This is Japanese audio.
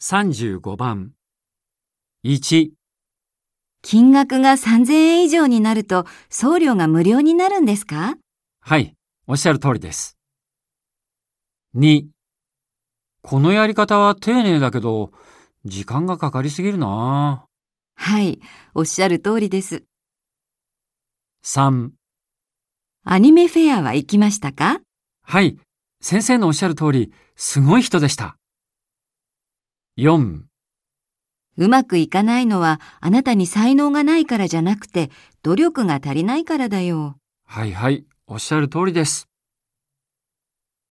35番。1、金額が3000円以上になると送料が無料になるんですか？はい、おっしゃる通りです。2、このやり方は丁寧だけど、時間がかかりすぎるな。はい、おっしゃる通りです。3、アニメフェアは行きましたか？はい、先生のおっしゃる通り、すごい人でした。4、うまくいかないのはあなたに才能がないからじゃなくて努力が足りないからだよ。はいはい、おっしゃる通りです。